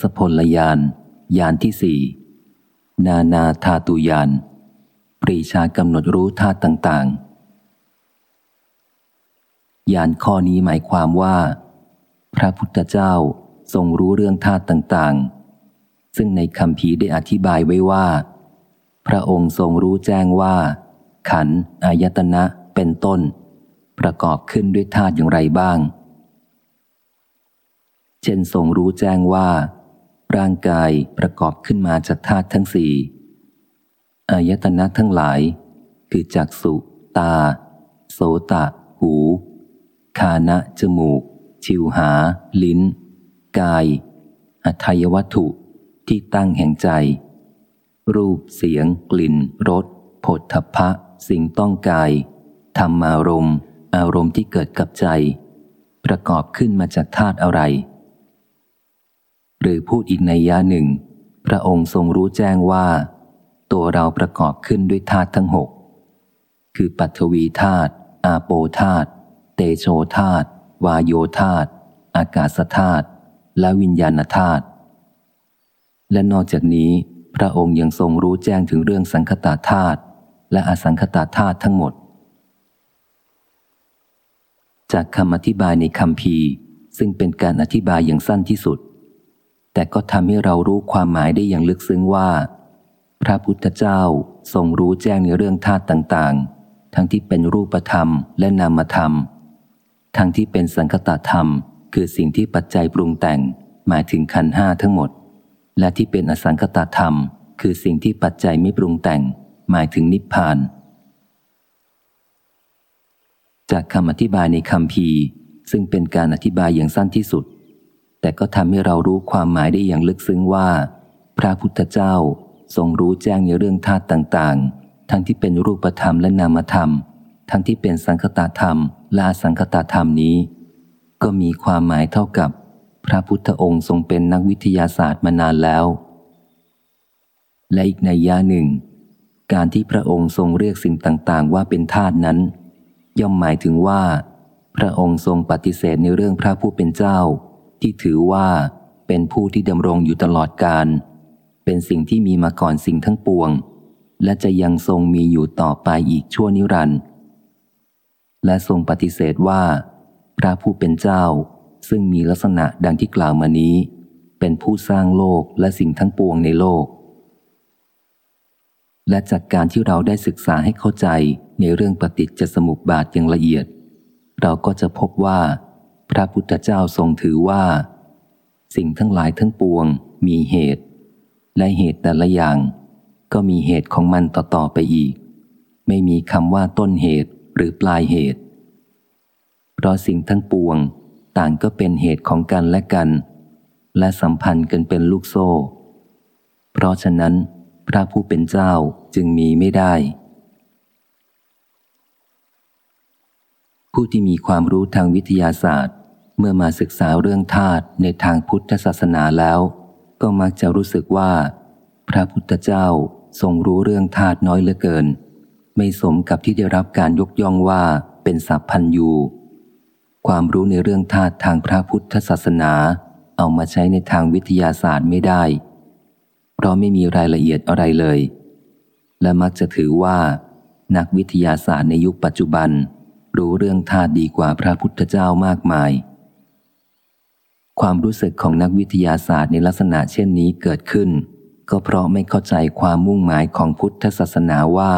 ศพลยานยานที่สี่นานาธาตุยาน ปรีชากำหนดรู้ธาตุต่างๆ ยานข้อนี้หมายความว่า พระพุทธเจ้าทรงรู้เรื่องธาตุต่างๆ ซึ่งในคำพีได้อธิบายไว้ว่า พระองค์ทรงรู้แจ้งว่า ขันอายตนะเป็นต้น ประกอบขึ้นด้วยธาตุอย่างไรบ้าง เช่นทรงรู้แจ้งว่า ร่างกายประกอบขึ้นมาจากธาตุทั้งสี่อายตนะทั้งหลาย คือจักสุตา โสตะ หู คานะจมูก ชิวหา ลิ้น กาย อัทยวัตถุที่ตั้งแห่งใจ รูปเสียง กลิ่นรสผลทพะ สิ่งต้องกายธรรมารมณ์ อารมณ์ที่เกิดกับใจ ประกอบขึ้นมาจากธาตุอะไร หรือพูดอีกในยะหนึ่ง พระองค์ทรงรู้แจ้งว่า ตัวเราประกอบขึ้นด้วยธาตุทั้งหกคือปัทวีธาตุอาโปธาตุเตโชธาตุวายโยธาตุอากาศธาตุและวิญญาณธาตุและนอกจากนี้ พระองค์ยังทรงรู้แจ้งถึงเรื่องสังคตาธาตุและอสังคตาธาตุทั้งหมด จากคำอธิบายในคำพีซึ่งเป็นการอธิบายอย่างสั้นที่สุด แต่ก็ทำให้เรารู้ความหมายได้อย่างลึกซึ้งว่า พระพุทธเจ้าทรงรู้แจ้งในเรื่องธาตุต่างๆ ทั้งที่เป็นรูปธรรมและนามธรรม ทั้งที่เป็นสังคตธรรม คือสิ่งที่ปัจจัยปรุงแต่ง หมายถึงขันห้าทั้งหมด และที่เป็นอสังคตธรรม คือสิ่งที่ปัจจัยไม่ปรุงแต่ง หมายถึงนิพพาน จากคำอธิบายในคำพีซึ่งเป็นการอธิบายอย่างสั้นที่สุด แต่ก็ทำให้เรารู้ความหมายได้อย่างลึกซึ้งว่า พระพุทธเจ้าทรงรู้แจ้งในเรื่องธาตุต่างๆ ทั้งที่เป็นรูปธรรมและนามธรรม ทั้งที่เป็นสังคตาธรรมและสังคตาธรรมนี้ ก็มีความหมายเท่ากับ พระพุทธองค์ทรงเป็นนักวิทยาศาสตร์มานานแล้ว และอีกในย่าหนึ่ง การที่พระองค์ทรงเรียกสิ่งต่างๆ ว่าเป็นธาตุนั้น ย่อมหมายถึงว่า พระองค์ทรงปฏิเสธในเรื่องพระผู้เป็นเจ้า ที่ถือว่าเป็นผู้ที่ดำรงอยู่ตลอดกาลเป็นสิ่งที่มีมาก่อนสิ่งทั้งปวง และจะยังทรงมีอยู่ต่อไปอีกชั่วนิรันดร์และทรงปฏิเสธว่า พระผู้เป็นเจ้าซึ่งมีลักษณะดังที่กล่าวมานี้ เป็นผู้สร้างโลกและสิ่งทั้งปวงในโลก และจากการที่เราได้ศึกษาให้เข้าใจในเรื่องปฏิจจสมุปบาทอย่างละเอียด เราก็จะพบว่า พระพุทธเจ้าทรงถือว่า สิ่งทั้งหลายทั้งปวง มีเหตุ และเหตุแต่ละอย่าง ก็มีเหตุของมันต่อๆไปอีก ไม่มีคำว่าต้นเหตุหรือปลายเหตุ เพราะสิ่งทั้งปวงต่างก็เป็นเหตุของกันและกัน และสัมพันธ์กันเป็นลูกโซ่ เพราะฉะนั้น พระผู้เป็นเจ้าจึงมีไม่ได้ ผู้ที่มีความรู้ทางวิทยาศาสตร์ มื่อมาศึกษาเรื่องธาตุในทางพุทธศาสนาแล้ว ก็มักจะรู้สึกว่า พระพุทธเจ้าทรงรู้เรื่องธาตุน้อยเหลือเกิน ไม่สมกับที่ได้รับการยกย่องว่าเป็นสัพพันยูความรู้ในเรื่องธาตุทางพระพุทธศาสนา เอามาใช้ในทางวิทยาศาสตร์ไม่ได้ เพราะไม่มีรายละเอียดอะไรเลย และมักจะถือว่า นักวิทยาศาสตร์ในยุคปัจจุบัน รู้เรื่องธาตุดีกว่าพระพุทธเจ้ามากมาย ความรู้สึกของนักวิทยาศาสตร์ในลักษณะเช่นนี้เกิดขึ้น ก็เพราะไม่เข้าใจความมุ่งหมายของพุทธศาสนาว่า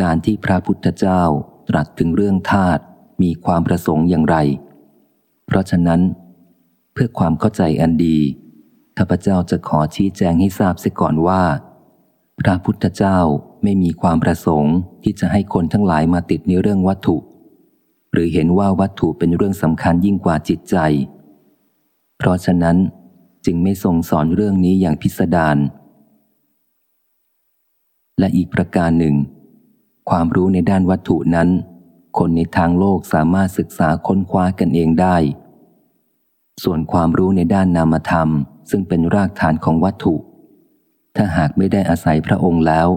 การที่พระพุทธเจ้าตรัสถึงเรื่องธาตุมีความประสงค์อย่างไร เพราะฉะนั้น เพื่อความเข้าใจอันดีข้าพเจ้าจะขอชี้แจงให้ทราบเสียก่อนว่า พระพุทธเจ้าไม่มีความประสงค์ที่จะให้คนทั้งหลายมาติดในเรื่องวัตถุ หรือเห็นว่าวัตถุเป็นเรื่องสำคัญยิ่งกว่าจิตใจ เพราะฉะนั้นจึงไม่ทรงสอนเรื่องนี้อย่างพิสดารและอีกประการหนึ่ง ความรู้ในด้านวัตถุนั้น คนในทางโลกสามารถศึกษาค้นคว้ากันเองได้ ส่วนความรู้ในด้านนามธรรม ซึ่งเป็นรากฐานของวัตถุ ถ้าหากไม่ได้อาศัยพระองค์แล้ว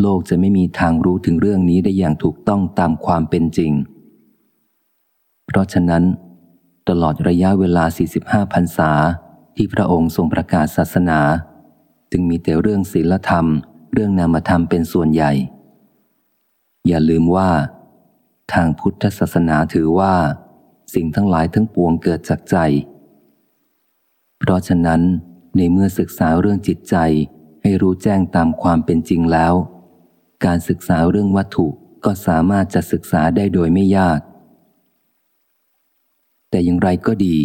โลกจะไม่มีทางรู้ถึงเรื่องนี้ได้อย่างถูกต้องตามความเป็นจริง เพราะฉะนั้น ตลอดระยะเวลา 45 พรรษา ที่พระองค์ทรงประกาศศาสนา จึงมีแต่เรื่องศีลธรรม เรื่องนามธรรมเป็นส่วนใหญ่ อย่าลืมว่า ทางพุทธศาสนาถือว่า สิ่งทั้งหลายทั้งปวงเกิดจากใจ เพราะฉะนั้นในเมื่อศึกษาเรื่องจิตใจให้รู้แจ้งตามความเป็นจริงแล้ว การศึกษาเรื่องวัตถุก็สามารถจะศึกษาได้โดยไม่ยาก แต่อย่างไรก็ดี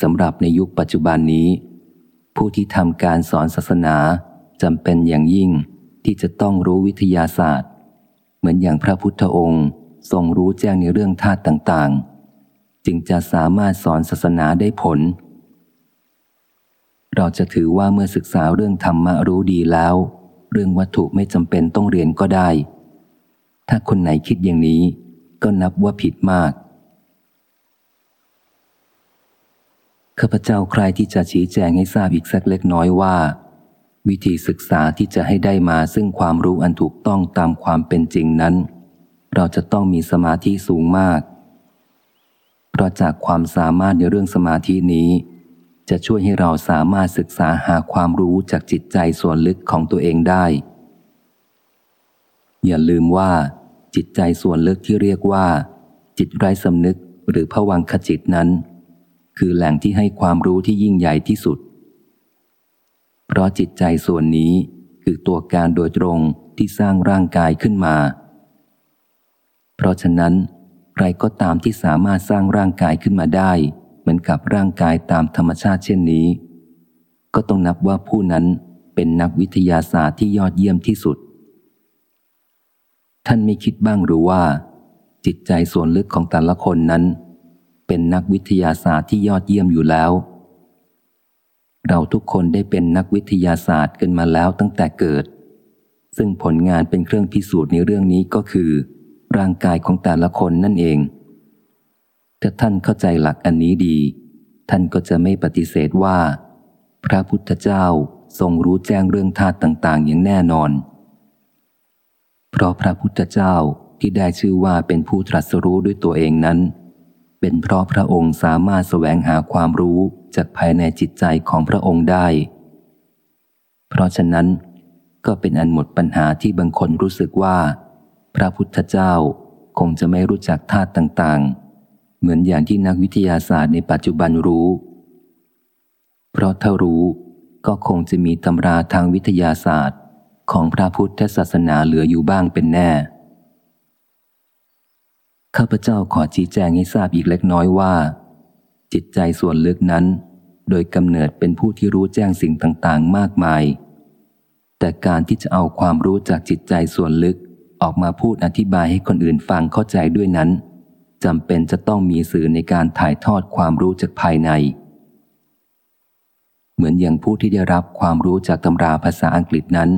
สำหรับในยุคปัจจุบันนี้ ผู้ที่ทำการสอนศาสนาจำเป็นอย่างยิ่งที่จะต้องรู้วิทยาศาสตร์ เหมือนอย่างพระพุทธองค์ทรงรู้แจ้งในเรื่องธาตุต่างๆ จึงจะสามารถสอนศาสนาได้ผล เราจะถือว่าเมื่อศึกษาเรื่องธรรมะรู้ดีแล้ว เรื่องวัตถุไม่จำเป็นต้องเรียนก็ได้ ถ้าคนไหนคิดอย่างนี้ก็นับว่าผิดมาก ข้าพเจ้าใครที่จะชี้แจงให้ทราบอีกสักเล็กน้อยว่า วิธีศึกษาที่จะให้ได้มาซึ่งความรู้อันถูกต้องตามความเป็นจริงนั้น เราจะต้องมีสมาธิสูงมาก เพราะจากความสามารถในเรื่องสมาธินี้ จะช่วยให้เราสามารถศึกษาหาความรู้จากจิตใจส่วนลึกของตัวเองได้ อย่าลืมว่า จิตใจส่วนลึกที่เรียกว่า จิตไร้สำนึกหรือผวังขจิตนั้น คือแหล่งที่ให้ความรู้ที่ยิ่งใหญ่ที่สุด เพราะจิตใจส่วนนี้คือตัวการโดยตรงที่สร้างร่างกายขึ้นมา เพราะฉะนั้น ใครก็ตามที่สามารถสร้างร่างกายขึ้นมาได้ เหมือนกับร่างกายตามธรรมชาติเช่นนี้ ก็ต้องนับว่าผู้นั้นเป็นนักวิทยาศาสตร์ที่ยอดเยี่ยมที่สุด ท่านไม่คิดบ้างหรือว่า จิตใจส่วนลึกของแต่ละคนนั้น เป็นนักวิทยาศาสตร์ที่ยอดเยี่ยมอยู่แล้ว เราทุกคนได้เป็นนักวิทยาศาสตร์กันมาแล้วตั้งแต่เกิด ซึ่งผลงานเป็นเครื่องพิสูจน์ในเรื่องนี้ก็คือ ร่างกายของแต่ละคนนั่นเอง ถ้าท่านเข้าใจหลักอันนี้ดี ท่านก็จะไม่ปฏิเสธว่า พระพุทธเจ้าทรงรู้แจ้งเรื่องธาตุต่างๆ อย่างแน่นอน เพราะพระพุทธเจ้าที่ได้ชื่อว่าเป็นผู้ตรัสรู้ด้วยตัวเองนั้น เป็นเพราะพระองค์สามารถแสวงหาความรู้จากภายในจิตใจของพระองค์ได้ เพราะฉะนั้น ก็เป็นอันหมดปัญหาที่บางคนรู้สึกว่า พระพุทธเจ้าคงจะไม่รู้จักธาตุต่างๆ เหมือนอย่างที่นักวิทยาศาสตร์ในปัจจุบันรู้ เพราะถ้ารู้ก็คงจะมีตำราทางวิทยาศาสตร์ของพระพุทธศาสนาเหลืออยู่บ้างเป็นแน่ ข้าพเจ้าขอชี้แจงให้ทราบอีกเล็กน้อยว่า จิตใจส่วนลึกนั้น โดยกำเนิดเป็นผู้ที่รู้แจ้งสิ่งต่างๆ มากมาย แต่การที่จะเอาความรู้จากจิตใจส่วนลึกออกมาพูดอธิบายให้คนอื่นฟังเข้าใจด้วยนั้นจำเป็นจะต้องมีสื่อในการถ่ายทอดความรู้จากภายใน เหมือนอย่างผู้ที่ได้รับความรู้จากตำราภาษาอังกฤษนั้น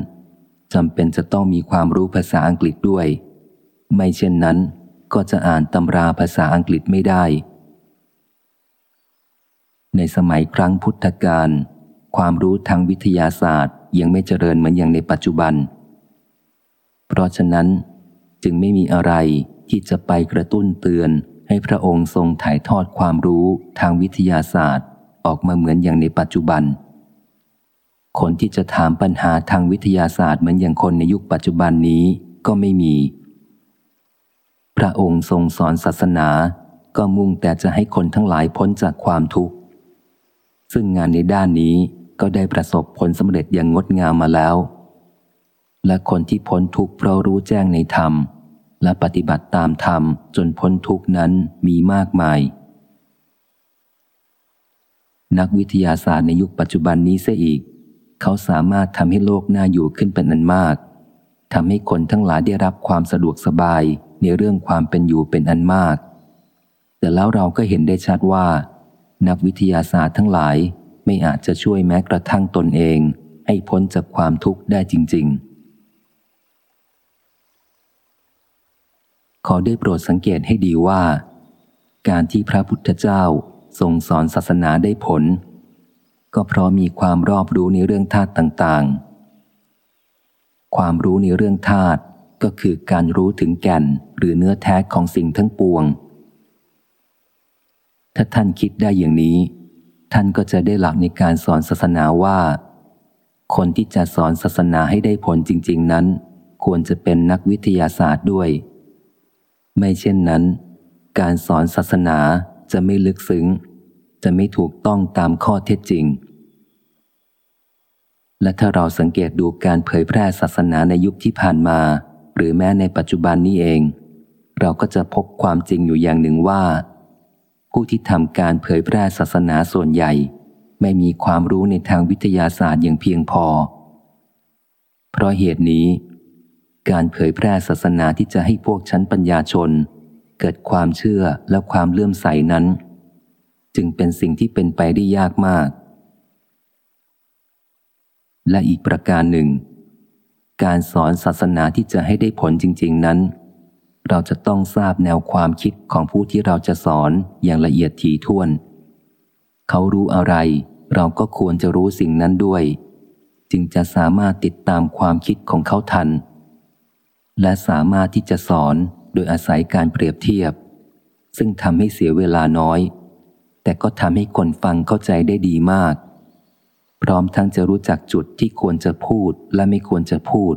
จำเป็นจะต้องมีความรู้ภาษาอังกฤษด้วย ไม่เช่นนั้น ก็จะอ่านตำราภาษาอังกฤษไม่ได้ ในสมัยครั้งพุทธกาลความรู้ทางวิทยาศาสตร์ยังไม่เจริญเหมือนอย่างในปัจจุบัน เพราะฉะนั้นจึงไม่มีอะไรที่จะไปกระตุ้นเตือนให้พระองค์ทรงถ่ายทอดความรู้ทางวิทยาศาสตร์ออกมาเหมือนอย่างในปัจจุบัน คนที่จะถามปัญหาทางวิทยาศาสตร์เหมือนอย่างคนในยุคปัจจุบันนี้ก็ไม่มี พระองค์ทรงสอนศาสนา ก็มุ่งแต่จะให้คนทั้งหลายพ้นจากความทุกข์ ซึ่งงานในด้านนี้ก็ได้ประสบผลสำเร็จอย่างงดงามมาแล้ว และคนที่พ้นทุกข์เพราะรู้แจ้งในธรรม และปฏิบัติตามธรรมจนพ้นทุกข์นั้นมีมากมาย นักวิทยาศาสตร์ในยุคปัจจุบันนี้เสียอีก เขาสามารถทำให้โลกน่าอยู่ขึ้นเป็นอันมากทำให้คนทั้งหลายได้รับความสะดวกสบาย ในเรื่องความเป็นอยู่เป็นอันมาก แต่แล้วเราก็เห็นได้ชัดว่า นักวิทยาศาสตร์ทั้งหลายไม่อาจจะช่วยแม้กระทั่งตนเอง ให้พ้นจากความทุกข์ได้จริง ๆ ขอได้โปรดสังเกตให้ดีว่า การที่พระพุทธเจ้าทรงสอนศาสนาได้ผล ก็เพราะมีความรอบรู้ในเรื่องธาตุต่างๆ ความรู้ในเรื่องธาตุ ก็คือการรู้ถึงแก่นหรือเนื้อแท้ของสิ่งทั้งปวง ถ้าท่านคิดได้อย่างนี้ ท่านก็จะได้หลักในการสอนศาสนาว่า คนที่จะสอนศาสนาให้ได้ผลจริง ๆนั้น ควรจะเป็นนักวิทยาศาสตร์ด้วย ไม่เช่นนั้น การสอนศาสนาจะไม่ลึกซึ้ง จะไม่ถูกต้องตามข้อเท็จจริงและถ้าเราสังเกตดูการเผยแพร่ศาสนาในยุคที่ผ่านมา หรือแม้ในปัจจุบันนี้เอง เราก็จะพบความจริงอยู่อย่างหนึ่งว่า ผู้ที่ทำการเผยแพร่ศาสนาส่วนใหญ่ ไม่มีความรู้ในทางวิทยาศาสตร์อย่างเพียงพอ เพราะเหตุนี้ การเผยแพร่ศาสนาที่จะให้พวกชั้นปัญญาชน เกิดความเชื่อและความเลื่อมใสนั้น จึงเป็นสิ่งที่เป็นไปได้ยากมากและอีกประการหนึ่ง การสอนศาสนาที่จะให้ได้ผลจริง ๆนั้น เราจะต้องทราบแนวความคิดของผู้ที่เราจะสอนอย่างละเอียดถี่ถ้วน เขารู้อะไร เราก็ควรจะรู้สิ่งนั้นด้วย จึงจะสามารถติดตามความคิดของเขาทัน และสามารถที่จะสอนโดยอาศัยการเปรียบเทียบ ซึ่งทำให้เสียเวลาน้อย แต่ก็ทำให้คนฟังเข้าใจได้ดีมาก พร้อมทั้งจะรู้จักจุดที่ควรจะพูดและไม่ควรจะพูด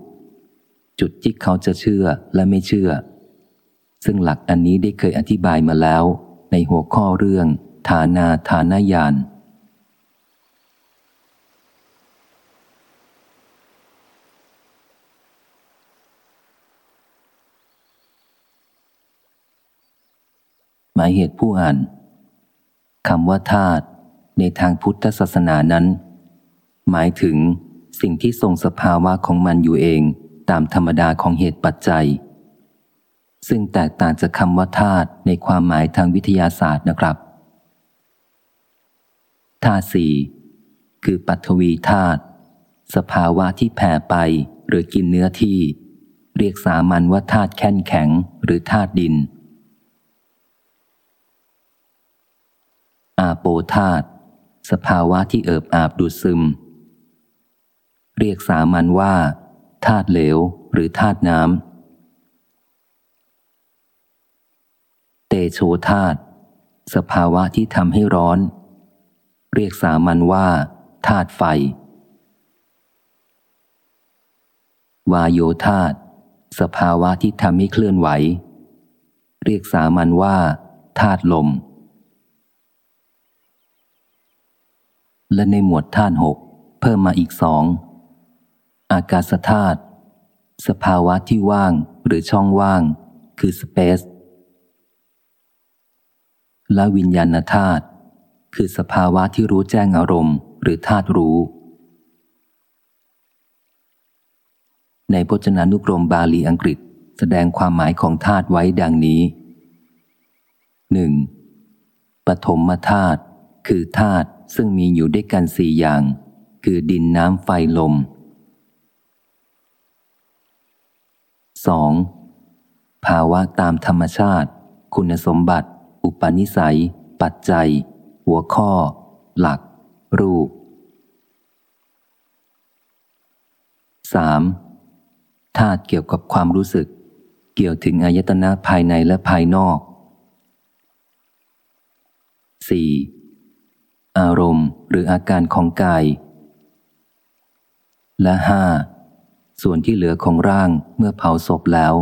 จุดที่เขาจะเชื่อและไม่เชื่อ ซึ่งหลักอันนี้ได้เคยอธิบายมาแล้ว ในหัวข้อเรื่อง ฐานาฐานายานหมายเหตุผู้อ่านคำว่าธาตุในทางพุทธศาสนานั้น หมายถึง สิ่งที่ทรงสภาวะของมันอยู่เองตามธรรมดาของเหตุปัจจัย ซึ่งแตกต่างจากคำว่าธาตุในความหมายทางวิทยาศาสตร์นะครับธาตุสี่คือปัทวีธาตุสภาวะที่แผ่ไปหรือกินเนื้อที่ เรียกสามัญว่าธาตุแข็งแข็งหรือธาตุดิน อาโปธาตุสภาวะที่เอิบอาบดูดซึม เรียกสามัญว่าธาตุเหลวหรือธาตุน้ำเตโชธาตุสภาวะที่ทำให้ร้อน เรียกสามัญว่าธาตุไฟ วายโยธาตุสภาวะที่ทำให้เคลื่อนไหว เรียกสามัญว่าธาตุลม และในหมวดธาตุหกเพิ่มมาอีกสอง อากาศธาตุสภาวะที่ว่างหรือช่องว่าง คือสเปซและวิญญาณธาตุคือสภาวะที่รู้แจ้งอารมณ์ หรือธาตุรู้ ในพจนานุกรมบาลีอังกฤษแสดงความหมายของธาตุไว้ดังนี้หนึ่งปฐมธาตุคือธาตุซึ่งมีอยู่ด้วยกันสี่อย่าง คือดินน้ำไฟลม 2. ภาวะตามธรรมชาติ คุณสมบัติ อุปนิสัย ปัจจัย หัวข้อ หลัก รูป 3. ธาตุเกี่ยวกับความรู้สึก เกี่ยวถึงอายตนะภายในและภายนอก 4. อารมณ์หรืออาการของกาย และห้า ส่วนที่เหลือของร่างเมื่อเผาศพแล้ว